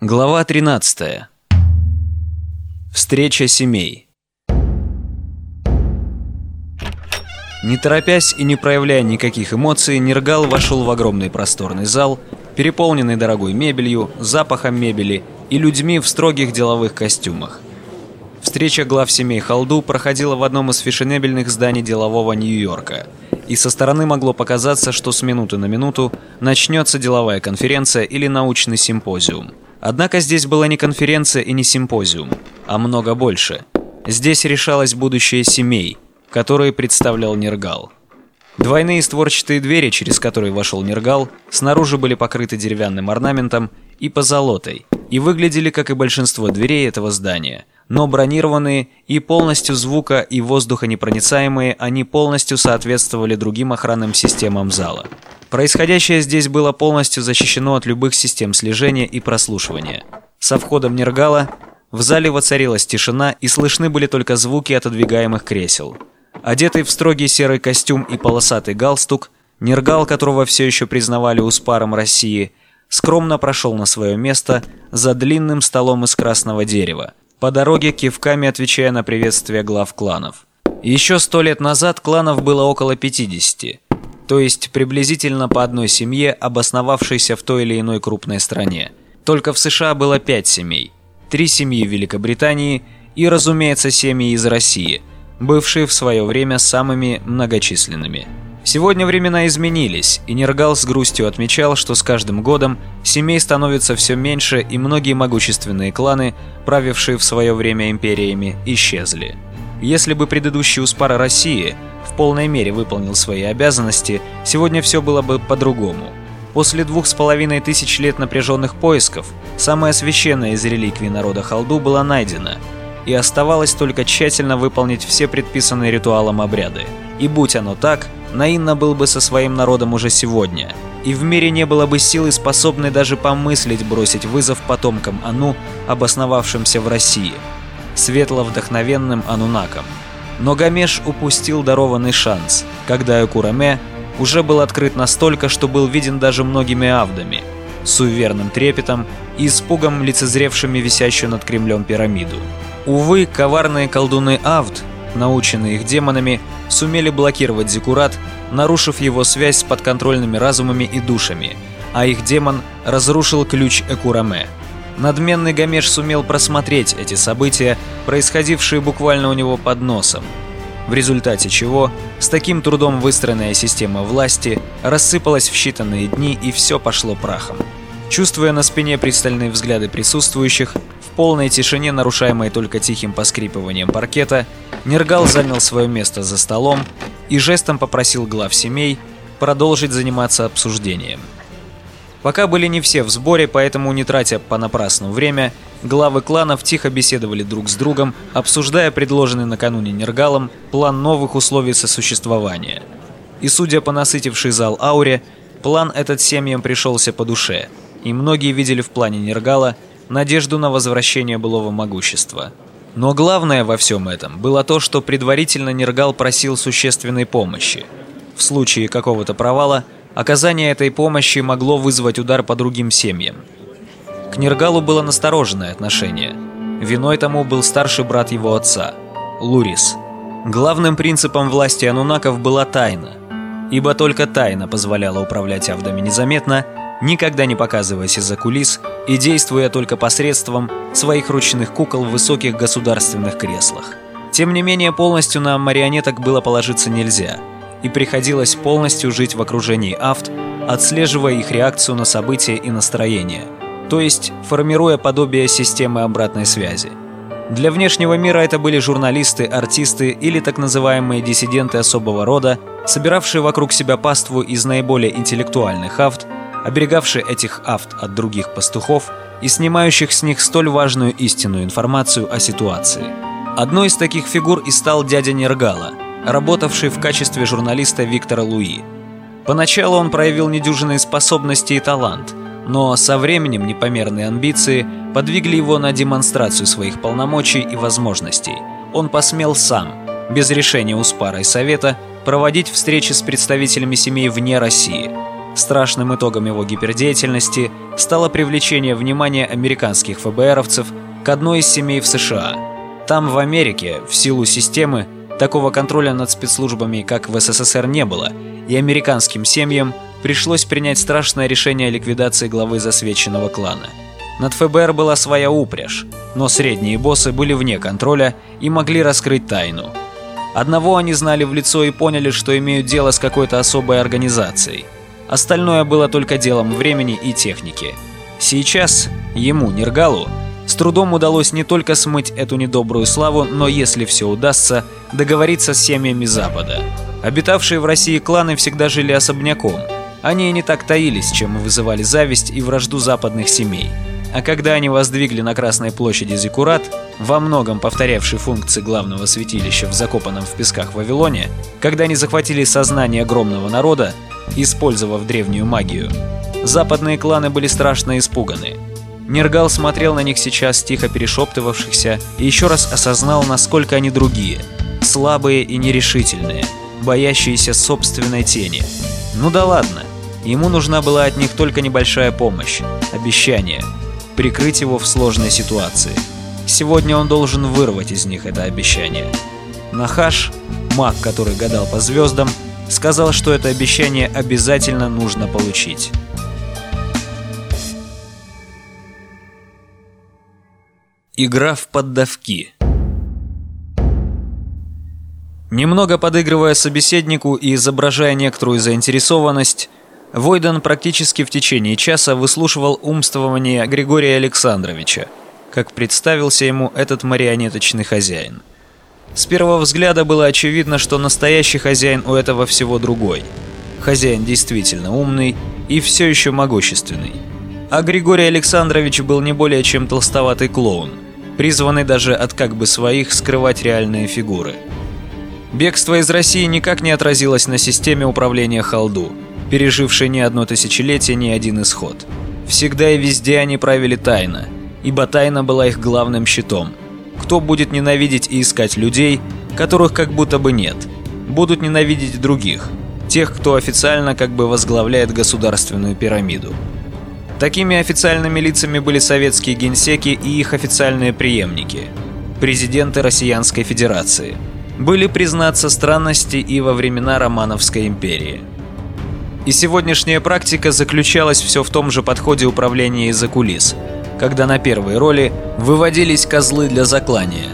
Глава 13. Встреча семей. Не торопясь и не проявляя никаких эмоций, Нергал вошел в огромный просторный зал, переполненный дорогой мебелью, запахом мебели и людьми в строгих деловых костюмах. Встреча глав семей Халду проходила в одном из фешенебельных зданий делового Нью-Йорка, и со стороны могло показаться, что с минуты на минуту начнется деловая конференция или научный симпозиум – Однако здесь была не конференция и не симпозиум, а много больше. Здесь решалось будущее семей, которые представлял Нергал. Двойные створчатые двери, через которые вошел Нергал, снаружи были покрыты деревянным орнаментом и позолотой, и выглядели, как и большинство дверей этого здания. Но бронированные и полностью звука и воздухонепроницаемые, они полностью соответствовали другим охранным системам зала. Происходящее здесь было полностью защищено от любых систем слежения и прослушивания. Со входом Нергала в зале воцарилась тишина и слышны были только звуки отодвигаемых кресел. Одетый в строгий серый костюм и полосатый галстук, Нергал, которого все еще признавали успаром России, скромно прошел на свое место за длинным столом из красного дерева, по дороге кивками отвечая на приветствие глав кланов. Еще сто лет назад кланов было около 50, то есть приблизительно по одной семье, обосновавшейся в той или иной крупной стране. Только в США было пять семей. Три семьи в Великобритании и, разумеется, семьи из России, бывшие в свое время самыми многочисленными. Сегодня времена изменились, и Нергал с грустью отмечал, что с каждым годом семей становится все меньше, и многие могущественные кланы, правившие в свое время империями, исчезли. Если бы предыдущий Успара России – в полной мере выполнил свои обязанности, сегодня все было бы по-другому. После двух с половиной тысяч лет напряженных поисков, самая священная из реликвий народа Халду была найдена, и оставалось только тщательно выполнить все предписанные ритуалом обряды. И будь оно так, Наинна был бы со своим народом уже сегодня, и в мире не было бы силы, способной даже помыслить бросить вызов потомкам Ану, обосновавшимся в России, светло-вдохновенным Анунакам. Но Гамеш упустил дарованный шанс, когда Экураме уже был открыт настолько, что был виден даже многими авдами, с суеверным трепетом и испугом лицезревшими висящую над Кремлем пирамиду. Увы, коварные колдуны Авд, наученные их демонами, сумели блокировать Зикурат, нарушив его связь с подконтрольными разумами и душами, а их демон разрушил ключ Экураме – Надменный Гамеш сумел просмотреть эти события, происходившие буквально у него под носом, в результате чего с таким трудом выстроенная система власти рассыпалась в считанные дни и все пошло прахом. Чувствуя на спине пристальные взгляды присутствующих, в полной тишине, нарушаемой только тихим поскрипыванием паркета, Нергал занял свое место за столом и жестом попросил глав семей продолжить заниматься обсуждением. Пока были не все в сборе, поэтому, не тратя понапрасну время, главы кланов тихо беседовали друг с другом, обсуждая предложенный накануне Нергалом план новых условий сосуществования. И судя по насытившей зал ауре, план этот семьям пришелся по душе, и многие видели в плане Нергала надежду на возвращение былого могущества. Но главное во всем этом было то, что предварительно Нергал просил существенной помощи. В случае какого-то провала – Оказание этой помощи могло вызвать удар по другим семьям. К Нергалу было настороженное отношение. Виной тому был старший брат его отца, Лурис. Главным принципом власти анунаков была тайна, ибо только тайна позволяла управлять Авдами незаметно, никогда не показываясь из-за кулис и действуя только посредством своих ручных кукол в высоких государственных креслах. Тем не менее, полностью на марионеток было положиться нельзя – и приходилось полностью жить в окружении авт, отслеживая их реакцию на события и настроение, то есть формируя подобие системы обратной связи. Для внешнего мира это были журналисты, артисты или так называемые диссиденты особого рода, собиравшие вокруг себя паству из наиболее интеллектуальных авт, оберегавшие этих авт от других пастухов и снимающих с них столь важную истинную информацию о ситуации. Одной из таких фигур и стал дядя Нергала – работавший в качестве журналиста Виктора Луи. Поначалу он проявил недюжинные способности и талант, но со временем непомерные амбиции подвигли его на демонстрацию своих полномочий и возможностей. Он посмел сам, без решения Успара и Совета, проводить встречи с представителями семей вне России. Страшным итогом его гипердеятельности стало привлечение внимания американских ФБРовцев к одной из семей в США. Там, в Америке, в силу системы, такого контроля над спецслужбами, как в СССР, не было, и американским семьям пришлось принять страшное решение о ликвидации главы засвеченного клана. Над ФБР была своя упряжь, но средние боссы были вне контроля и могли раскрыть тайну. Одного они знали в лицо и поняли, что имеют дело с какой-то особой организацией – Остальное было только делом времени и техники. Сейчас ему, Нергалу, с трудом удалось не только смыть эту недобрую славу, но если все удастся, договориться с семьями Запада. Обитавшие в России кланы всегда жили особняком. Они не так таились, чем вызывали зависть и вражду западных семей. А когда они воздвигли на Красной площади Зиккурат, во многом повторявший функции главного святилища в закопанном в песках Вавилоне, когда они захватили сознание огромного народа, использовав древнюю магию. Западные кланы были страшно испуганы. Нергал смотрел на них сейчас, тихо перешептывавшихся, и еще раз осознал, насколько они другие. Слабые и нерешительные, боящиеся собственной тени. Ну да ладно, ему нужна была от них только небольшая помощь, обещание, прикрыть его в сложной ситуации. Сегодня он должен вырвать из них это обещание. Нахаш, маг, который гадал по звездам, сказал, что это обещание обязательно нужно получить. Игра в поддавки Немного подыгрывая собеседнику и изображая некоторую заинтересованность, Войден практически в течение часа выслушивал умствование Григория Александровича, как представился ему этот марионеточный хозяин – с первого взгляда было очевидно, что настоящий хозяин у этого всего другой. Хозяин действительно умный и все еще могущественный. А Григорий Александрович был не более чем толстоватый клоун, призванный даже от как бы своих скрывать реальные фигуры. Бегство из России никак не отразилось на системе управления Халду, пережившей не одно тысячелетие, ни один исход. Всегда и везде они правили тайно, ибо тайна была их главным щитом – кто будет ненавидеть и искать людей, которых как будто бы нет. Будут ненавидеть других, тех, кто официально как бы возглавляет государственную пирамиду. Такими официальными лицами были советские генсеки и их официальные преемники, президенты Россиянской Федерации. Были, признаться, странности и во времена Романовской империи. И сегодняшняя практика заключалась все в том же подходе управления из-за кулис – когда на первые роли выводились козлы для заклания.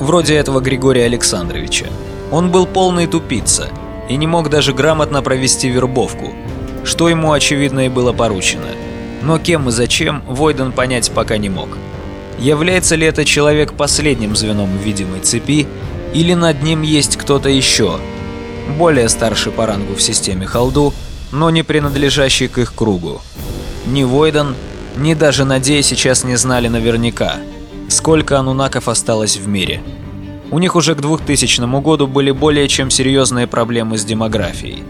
Вроде этого Григория Александровича. Он был полный тупица и не мог даже грамотно провести вербовку, что ему очевидно и было поручено. Но кем и зачем Войден понять пока не мог. Является ли это человек последним звеном видимой цепи, или над ним есть кто-то еще, более старший по рангу в системе Халду, но не принадлежащий к их кругу. Ни Войден, ни даже Надея сейчас не знали наверняка, сколько анунаков осталось в мире. У них уже к 2000 году были более чем серьезные проблемы с демографией.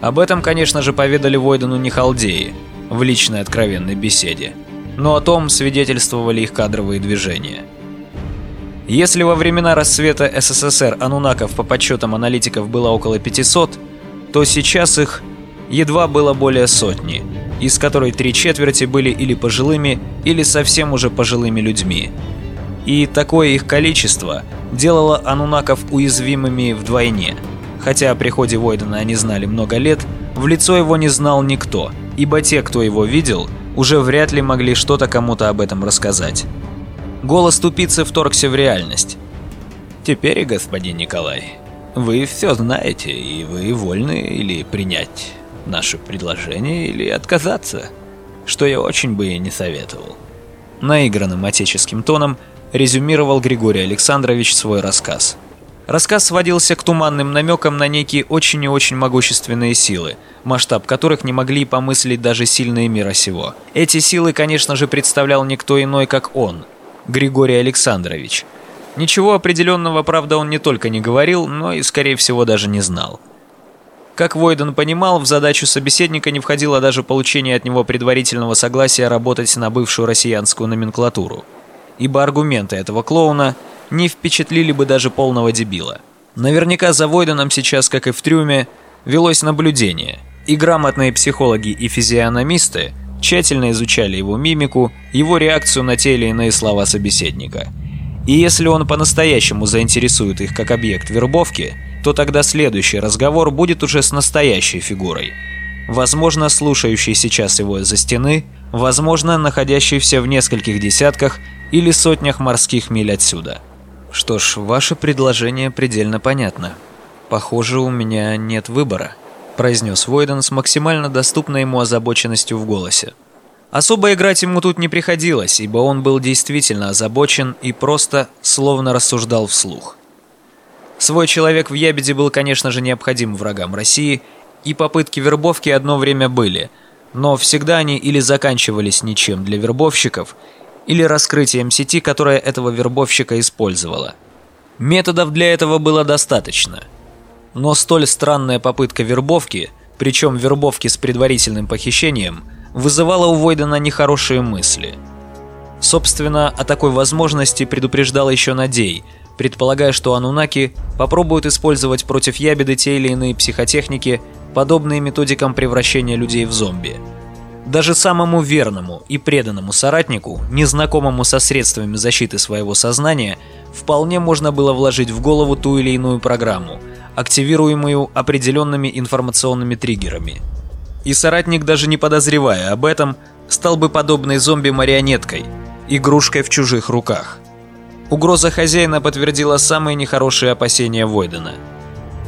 Об этом, конечно же, поведали Войдену не халдеи в личной откровенной беседе, но о том свидетельствовали их кадровые движения. Если во времена расцвета СССР анунаков по подсчетам аналитиков было около 500, то сейчас их едва было более сотни – из которой три четверти были или пожилыми, или совсем уже пожилыми людьми. И такое их количество делало анунаков уязвимыми вдвойне. Хотя о приходе Войдена они знали много лет, в лицо его не знал никто, ибо те, кто его видел, уже вряд ли могли что-то кому-то об этом рассказать. Голос тупицы вторгся в реальность. «Теперь, господин Николай, вы все знаете, и вы вольны или принять наше предложение или отказаться, что я очень бы и не советовал. Наигранным отеческим тоном резюмировал Григорий Александрович свой рассказ. Рассказ сводился к туманным намекам на некие очень и очень могущественные силы, масштаб которых не могли помыслить даже сильные мира сего. Эти силы, конечно же, представлял никто иной, как он, Григорий Александрович. Ничего определенного, правда, он не только не говорил, но и, скорее всего, даже не знал. Как Войден понимал, в задачу собеседника не входило даже получение от него предварительного согласия работать на бывшую россиянскую номенклатуру. Ибо аргументы этого клоуна не впечатлили бы даже полного дебила. Наверняка за Войденом сейчас, как и в трюме, велось наблюдение, И грамотные психологи и физиономисты тщательно изучали его мимику, его реакцию на те или иные слова собеседника. И если он по-настоящему заинтересует их как объект вербовки, то тогда следующий разговор будет уже с настоящей фигурой. Возможно, слушающий сейчас его за стены, возможно, находящийся в нескольких десятках или сотнях морских миль отсюда. Что ж, ваше предложение предельно понятно. Похоже, у меня нет выбора произнес Войден с максимально доступной ему озабоченностью в голосе. Особо играть ему тут не приходилось, ибо он был действительно озабочен и просто словно рассуждал вслух. Свой человек в Ябеде был, конечно же, необходим врагам России, и попытки вербовки одно время были, но всегда они или заканчивались ничем для вербовщиков, или раскрытием сети, которая этого вербовщика использовала. Методов для этого было достаточно – но столь странная попытка вербовки, причем вербовки с предварительным похищением, вызывала у Войдена нехорошие мысли. Собственно, о такой возможности предупреждал еще Надей, предполагая, что анунаки попробуют использовать против ябеды те или иные психотехники, подобные методикам превращения людей в зомби. Даже самому верному и преданному соратнику, незнакомому со средствами защиты своего сознания, вполне можно было вложить в голову ту или иную программу – активируемую определенными информационными триггерами. И соратник, даже не подозревая об этом, стал бы подобной зомби-марионеткой, игрушкой в чужих руках. Угроза хозяина подтвердила самые нехорошие опасения Войдена.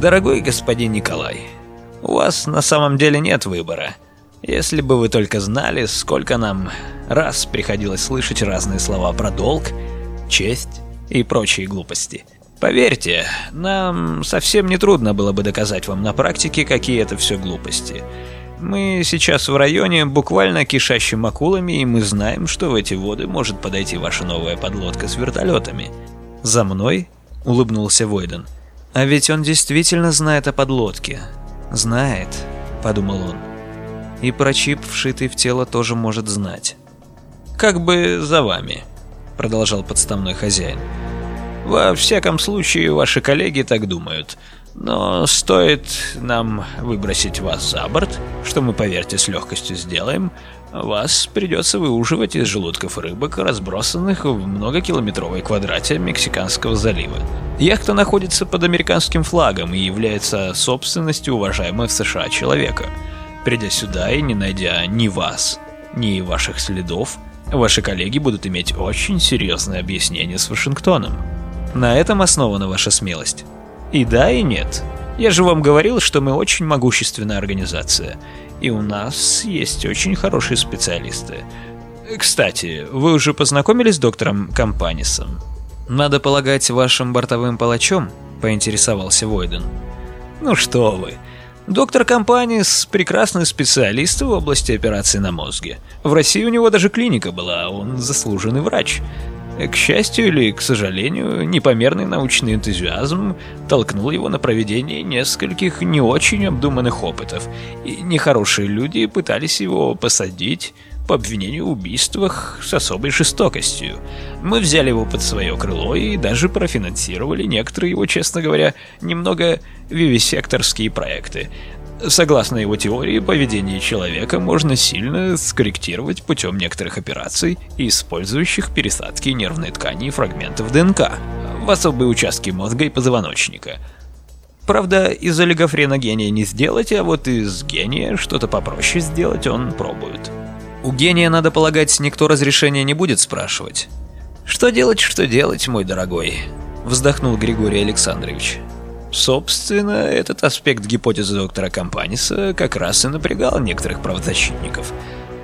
«Дорогой господин Николай, у вас на самом деле нет выбора. Если бы вы только знали, сколько нам раз приходилось слышать разные слова про долг, честь и прочие глупости». Поверьте, нам совсем не трудно было бы доказать вам на практике, какие это все глупости. Мы сейчас в районе, буквально кишащим акулами, и мы знаем, что в эти воды может подойти ваша новая подлодка с вертолетами. За мной? Улыбнулся Войден. А ведь он действительно знает о подлодке. Знает, подумал он. И про чип, вшитый в тело, тоже может знать. Как бы за вами, продолжал подставной хозяин. Во всяком случае, ваши коллеги так думают. Но стоит нам выбросить вас за борт, что мы, поверьте, с легкостью сделаем, вас придется выуживать из желудков рыбок, разбросанных в многокилометровой квадрате Мексиканского залива. Яхта находится под американским флагом и является собственностью уважаемого в США человека. Придя сюда и не найдя ни вас, ни ваших следов, ваши коллеги будут иметь очень серьезное объяснение с Вашингтоном. На этом основана ваша смелость. И да, и нет. Я же вам говорил, что мы очень могущественная организация. И у нас есть очень хорошие специалисты. Кстати, вы уже познакомились с доктором Компанисом? Надо полагать, вашим бортовым палачом? Поинтересовался Войден. Ну что вы. Доктор Компанис – прекрасный специалист в области операций на мозге. В России у него даже клиника была, он заслуженный врач. К счастью или к сожалению, непомерный научный энтузиазм толкнул его на проведение нескольких не очень обдуманных опытов, и нехорошие люди пытались его посадить по обвинению в убийствах с особой жестокостью. Мы взяли его под свое крыло и даже профинансировали некоторые его, честно говоря, немного вивисекторские проекты. Согласно его теории, поведение человека можно сильно скорректировать путем некоторых операций, использующих пересадки нервной ткани и фрагментов ДНК в особые участки мозга и позвоночника. Правда, из олигофрена гения не сделать, а вот из гения что-то попроще сделать он пробует. У гения, надо полагать, никто разрешения не будет спрашивать. «Что делать, что делать, мой дорогой?» – вздохнул Григорий Александрович. Собственно, этот аспект гипотезы доктора Компаниса как раз и напрягал некоторых правозащитников.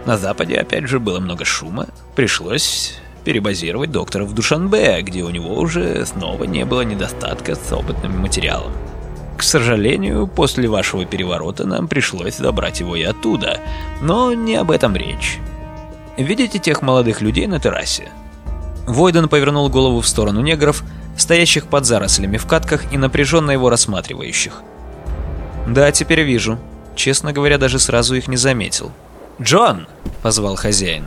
На Западе, опять же, было много шума. Пришлось перебазировать доктора в Душанбе, где у него уже снова не было недостатка с опытным материалом. К сожалению, после вашего переворота нам пришлось забрать его и оттуда, но не об этом речь. Видите тех молодых людей на террасе? Войден повернул голову в сторону негров, стоящих под зарослями в катках и напряженно его рассматривающих. «Да, теперь вижу. Честно говоря, даже сразу их не заметил». «Джон!» — позвал хозяин.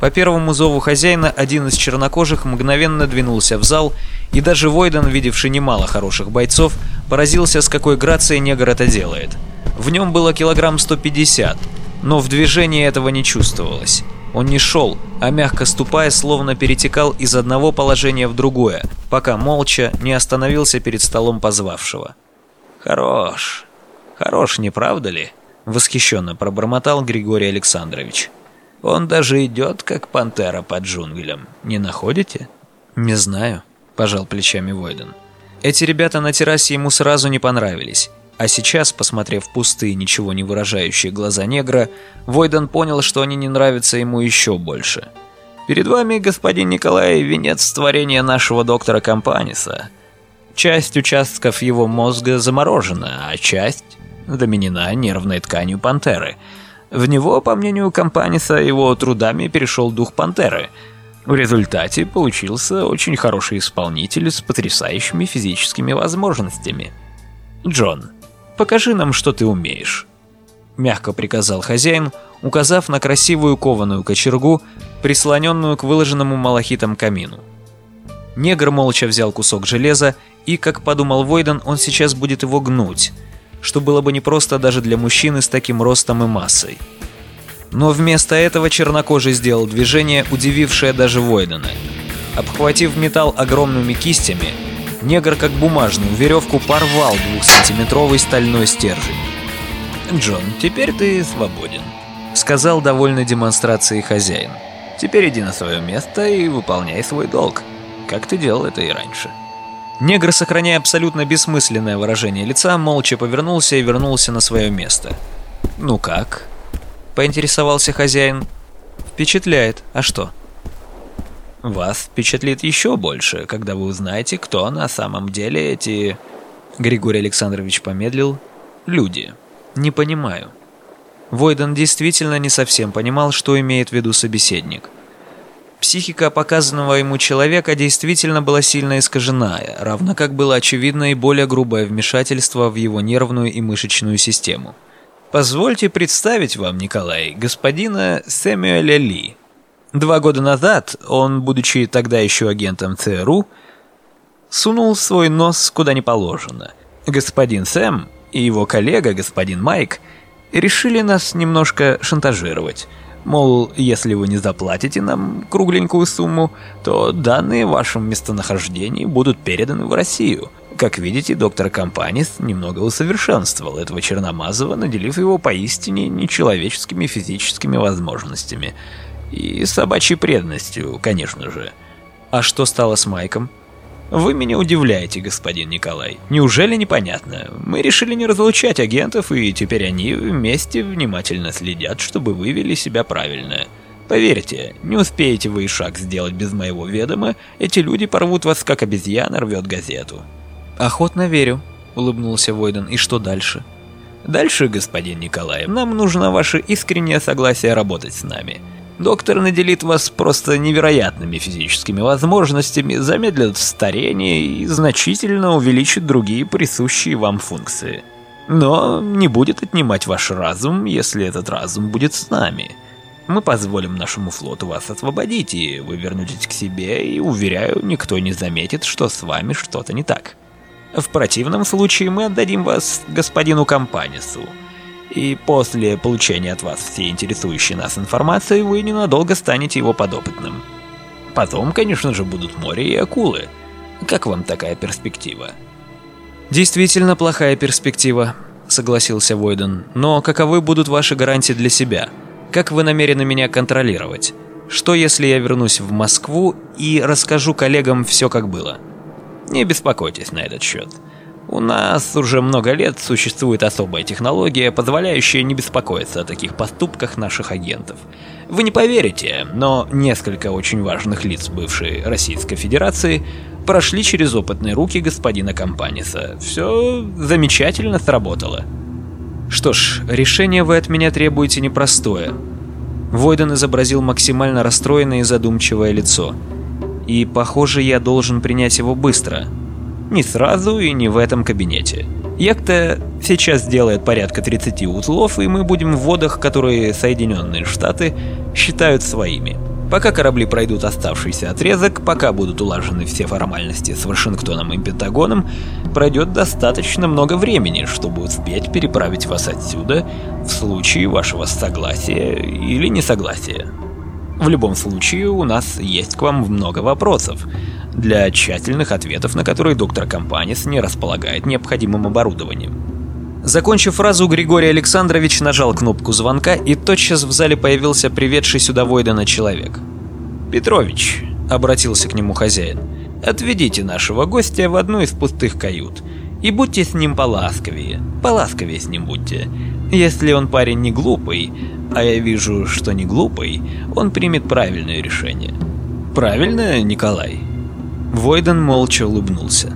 По первому зову хозяина один из чернокожих мгновенно двинулся в зал, и даже Войден, видевший немало хороших бойцов, поразился, с какой грацией негр это делает. В нем было килограмм 150, но в движении этого не чувствовалось. Он не шел, а мягко ступая, словно перетекал из одного положения в другое, пока молча не остановился перед столом позвавшего. «Хорош, хорош, не правда ли?» — восхищенно пробормотал Григорий Александрович. Он даже идет, как пантера под джунглям. Не находите? Не знаю, пожал плечами Войден. Эти ребята на террасе ему сразу не понравились. А сейчас, посмотрев пустые, ничего не выражающие глаза негра, Войден понял, что они не нравятся ему еще больше. «Перед вами, господин Николай, венец творения нашего доктора Компаниса. Часть участков его мозга заморожена, а часть заменена нервной тканью пантеры – в него, по мнению Компаниса, его трудами перешел дух пантеры. В результате получился очень хороший исполнитель с потрясающими физическими возможностями. «Джон, покажи нам, что ты умеешь», — мягко приказал хозяин, указав на красивую кованую кочергу, прислоненную к выложенному малахитом камину. Негр молча взял кусок железа, и, как подумал Войден, он сейчас будет его гнуть — что было бы непросто даже для мужчины с таким ростом и массой. Но вместо этого чернокожий сделал движение, удивившее даже Войдена. Обхватив металл огромными кистями, негр как бумажную веревку порвал двухсантиметровый стальной стержень. «Джон, теперь ты свободен», — сказал довольной демонстрацией хозяин. «Теперь иди на свое место и выполняй свой долг, как ты делал это и раньше». Негр, сохраняя абсолютно бессмысленное выражение лица, молча повернулся и вернулся на свое место. «Ну как?» – поинтересовался хозяин. «Впечатляет. А что?» «Вас впечатлит еще больше, когда вы узнаете, кто на самом деле эти...» Григорий Александрович помедлил. «Люди. Не понимаю». Войден действительно не совсем понимал, что имеет в виду собеседник – Психика показанного ему человека действительно была сильно искажена, равно как было очевидно и более грубое вмешательство в его нервную и мышечную систему. Позвольте представить вам, Николай, господина Сэмюэля Ли. Два года назад он, будучи тогда еще агентом ЦРУ, сунул свой нос куда не положено. Господин Сэм и его коллега, господин Майк, решили нас немножко шантажировать – Мол, если вы не заплатите нам кругленькую сумму, то данные о вашем местонахождении будут переданы в Россию. Как видите, доктор Компанис немного усовершенствовал этого Черномазова, наделив его поистине нечеловеческими физическими возможностями. И собачьей преданностью, конечно же. А что стало с Майком? Вы меня удивляете, господин Николай. Неужели непонятно? Мы решили не разлучать агентов, и теперь они вместе внимательно следят, чтобы вы вели себя правильно. Поверьте, не успеете вы и шаг сделать без моего ведома, эти люди порвут вас, как обезьяна рвет газету. Охотно верю, улыбнулся Войден. И что дальше? Дальше, господин Николай, нам нужно ваше искреннее согласие работать с нами. Доктор наделит вас просто невероятными физическими возможностями, замедлит старение и значительно увеличит другие присущие вам функции. Но не будет отнимать ваш разум, если этот разум будет с нами. Мы позволим нашему флоту вас освободить, и вы вернетесь к себе, и, уверяю, никто не заметит, что с вами что-то не так. В противном случае мы отдадим вас господину Компанису, и после получения от вас всей интересующей нас информации вы ненадолго станете его подопытным. Потом, конечно же, будут море и акулы. Как вам такая перспектива? Действительно плохая перспектива, согласился Войден. Но каковы будут ваши гарантии для себя? Как вы намерены меня контролировать? Что если я вернусь в Москву и расскажу коллегам все как было? Не беспокойтесь на этот счет. У нас уже много лет существует особая технология, позволяющая не беспокоиться о таких поступках наших агентов. Вы не поверите, но несколько очень важных лиц бывшей Российской Федерации прошли через опытные руки господина Компаниса. Все замечательно сработало. Что ж, решение вы от меня требуете непростое. Войден изобразил максимально расстроенное и задумчивое лицо. И, похоже, я должен принять его быстро. Не сразу и не в этом кабинете. Якта сейчас делает порядка 30 узлов, и мы будем в водах, которые Соединенные Штаты считают своими. Пока корабли пройдут оставшийся отрезок, пока будут улажены все формальности с Вашингтоном и Пентагоном, пройдет достаточно много времени, чтобы успеть переправить вас отсюда в случае вашего согласия или несогласия. В любом случае, у нас есть к вам много вопросов, для тщательных ответов на которые доктор Компанис не располагает необходимым оборудованием. Закончив фразу, Григорий Александрович нажал кнопку звонка, и тотчас в зале появился приведший сюда Войдена человек. «Петрович», — обратился к нему хозяин, — «отведите нашего гостя в одну из пустых кают, и будьте с ним поласковее, поласковее с ним будьте. Если он парень не глупый, а я вижу, что не глупый, он примет правильное решение». «Правильно, Николай?» Войден молча улыбнулся.